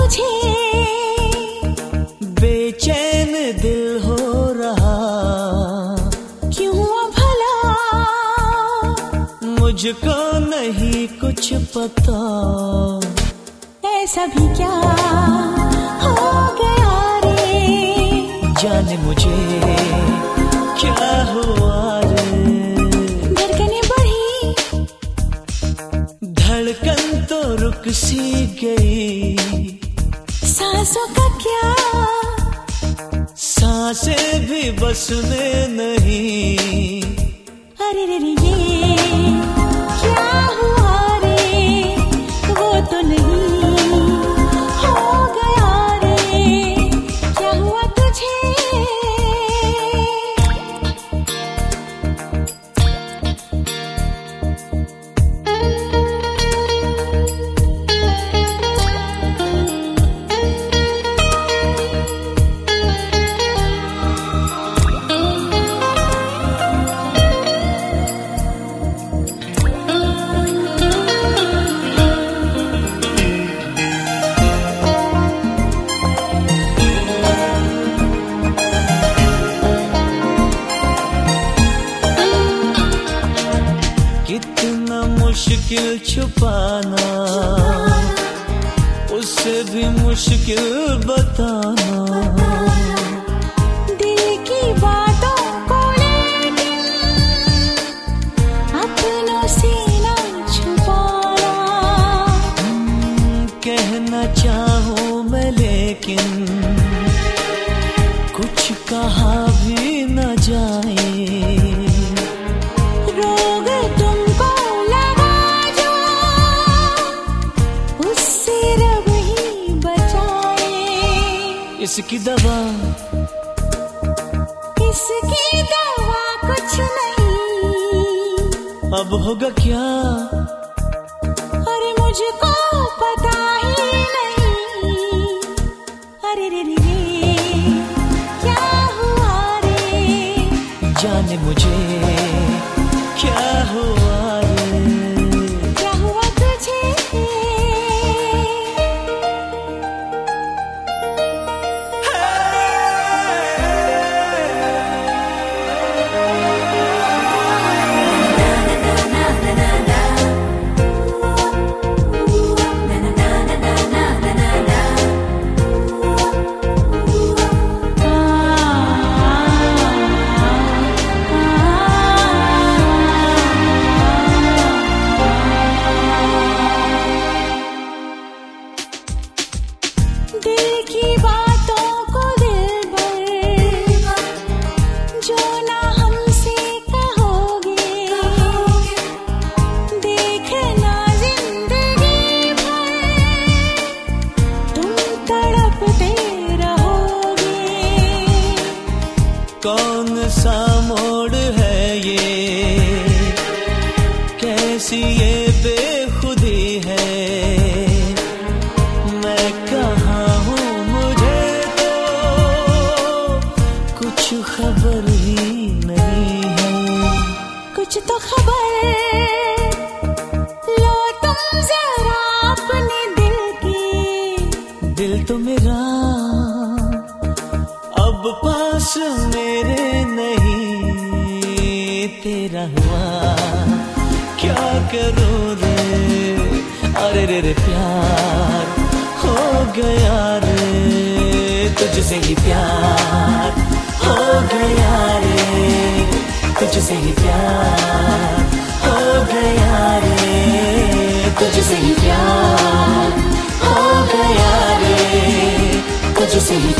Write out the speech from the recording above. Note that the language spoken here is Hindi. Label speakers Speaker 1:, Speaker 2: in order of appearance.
Speaker 1: तुझे।
Speaker 2: बेचैन दिल हो रहा।
Speaker 1: क्यों भला?
Speaker 2: मुझको नहीं कुछ पता।
Speaker 1: ऐसा भी क्या हो गया रे?
Speaker 2: जाने मुझे क्या हुआ रही
Speaker 1: धड़कने बढ़ी।
Speaker 2: धड़कन तो रुक सी गई।
Speaker 1: सांसों का क्या?
Speaker 2: साँसें भी बस में नहीं।
Speaker 1: अरे रे रे ये
Speaker 2: मुश्किल छुपाना। उससे भी मुश्किल बताना।
Speaker 1: दिल की बातों
Speaker 2: इसकी दवा?
Speaker 1: इसकी दवा? कुछ नहीं।
Speaker 2: अब होगा क्या?
Speaker 1: अरे मुझको पता ही नहीं। अरे रे रे रे क्या हुआ रे?
Speaker 2: जाने मुझे क्या हुआ? कैसी ये बेखुदी है। मैं कहाँ हूँ मुझे तो कुछ खबर ही नहीं है।
Speaker 1: कुछ तो खबर लो तुम जरा अपने दिल की।
Speaker 2: दिल तो मेरा अब पास मेरे नहीं तेरा हुआ। क्या करो रे? अरे रे रे, प्यार हो गया रे। तुझसे ही प्यार हो गया रे। तुझसे ही प्यार हो गया रे। तुझसे ही प्यार हो गया रे। तुझसे ही